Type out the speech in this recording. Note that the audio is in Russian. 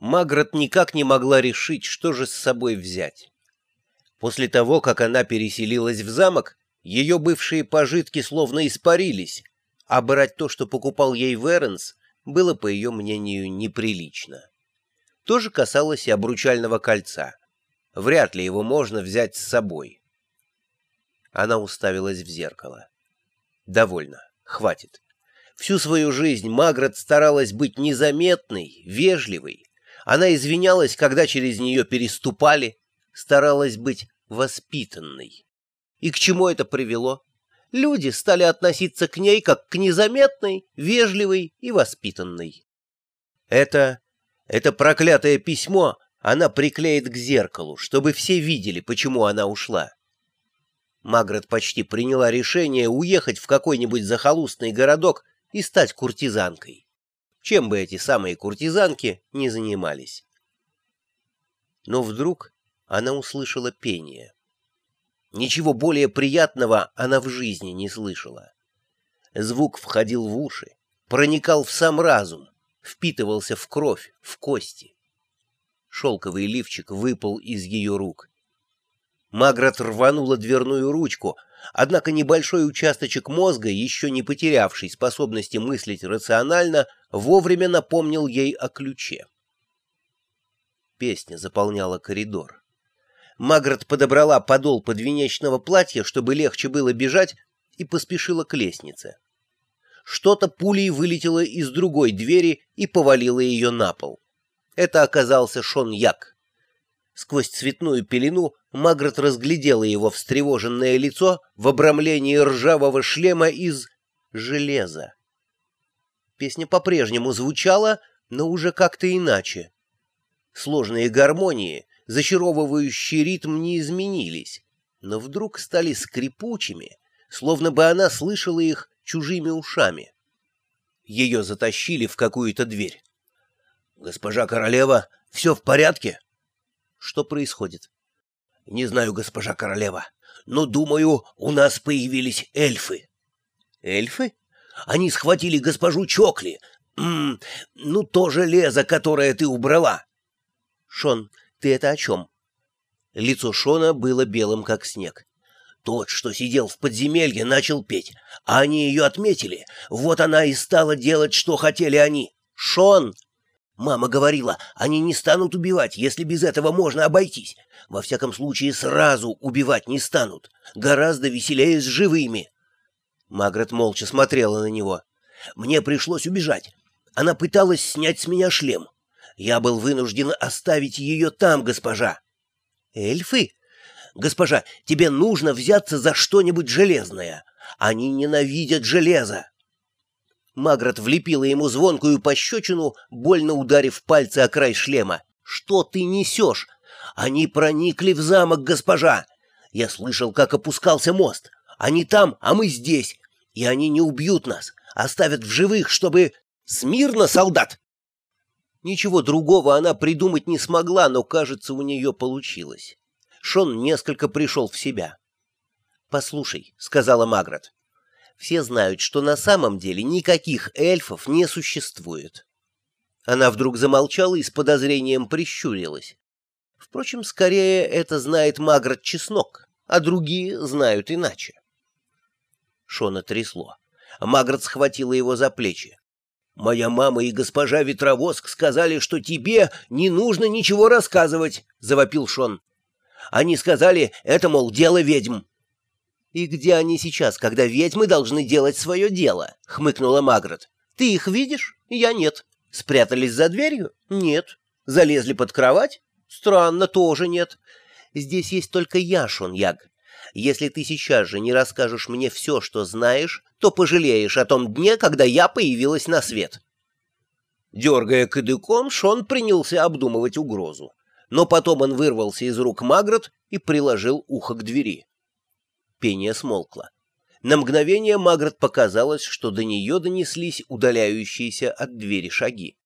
Магрот никак не могла решить, что же с собой взять. После того, как она переселилась в замок, ее бывшие пожитки словно испарились, а брать то, что покупал ей Веренс, было, по ее мнению, неприлично. То же касалось и обручального кольца. Вряд ли его можно взять с собой. Она уставилась в зеркало. Довольно, хватит. Всю свою жизнь Магрот старалась быть незаметной, вежливой. Она извинялась, когда через нее переступали, старалась быть воспитанной. И к чему это привело? Люди стали относиться к ней как к незаметной, вежливой и воспитанной. Это, это проклятое письмо она приклеит к зеркалу, чтобы все видели, почему она ушла. Магрот почти приняла решение уехать в какой-нибудь захолустный городок и стать куртизанкой. Чем бы эти самые куртизанки не занимались. Но вдруг она услышала пение. Ничего более приятного она в жизни не слышала. Звук входил в уши, проникал в сам разум, впитывался в кровь, в кости. Шелковый лифчик выпал из ее рук. Магрот рванула дверную ручку, однако небольшой участочек мозга, еще не потерявший способности мыслить рационально, вовремя напомнил ей о ключе. Песня заполняла коридор. Магрот подобрала подол подвенечного платья, чтобы легче было бежать, и поспешила к лестнице. Что-то пулей вылетело из другой двери и повалило ее на пол. Это оказался Шон Як. Сквозь цветную пелену Магрот разглядела его встревоженное лицо в обрамлении ржавого шлема из железа. Песня по-прежнему звучала, но уже как-то иначе. Сложные гармонии, зачаровывающий ритм не изменились, но вдруг стали скрипучими, словно бы она слышала их чужими ушами. Ее затащили в какую-то дверь. «Госпожа королева, все в порядке?» «Что происходит?» «Не знаю, госпожа королева, но, думаю, у нас появились эльфы». «Эльфы?» «Они схватили госпожу Чокли. М -м, ну, то железо, которое ты убрала». «Шон, ты это о чем?» Лицо Шона было белым, как снег. Тот, что сидел в подземелье, начал петь, а они ее отметили. Вот она и стала делать, что хотели они. «Шон!» Мама говорила, они не станут убивать, если без этого можно обойтись. Во всяком случае, сразу убивать не станут. Гораздо веселее с живыми. Магрет молча смотрела на него. Мне пришлось убежать. Она пыталась снять с меня шлем. Я был вынужден оставить ее там, госпожа. Эльфы? Госпожа, тебе нужно взяться за что-нибудь железное. Они ненавидят железо. Магрот влепила ему звонкую пощечину, больно ударив пальцы о край шлема. «Что ты несешь? Они проникли в замок, госпожа! Я слышал, как опускался мост. Они там, а мы здесь. И они не убьют нас, оставят в живых, чтобы... Смирно, солдат!» Ничего другого она придумать не смогла, но, кажется, у нее получилось. Шон несколько пришел в себя. «Послушай», — сказала Магрот, — «все знают, что на самом деле никаких эльфов не существует». Она вдруг замолчала и с подозрением прищурилась. Впрочем, скорее это знает Магрот Чеснок, а другие знают иначе. Шона трясло. Магрот схватила его за плечи. «Моя мама и госпожа Ветровоск сказали, что тебе не нужно ничего рассказывать», — завопил Шон. «Они сказали, это, мол, дело ведьм». «И где они сейчас, когда ведьмы должны делать свое дело?» — хмыкнула Магрот. «Ты их видишь? Я нет. Спрятались за дверью? Нет. Залезли под кровать? Странно, тоже нет. Здесь есть только я, Шон Яг. Если ты сейчас же не расскажешь мне все, что знаешь, то пожалеешь о том дне, когда я появилась на свет». Дергая кадыком, Шон принялся обдумывать угрозу. Но потом он вырвался из рук Магрот и приложил ухо к двери. Пение смолкло. На мгновение Магрот показалось, что до нее донеслись удаляющиеся от двери шаги.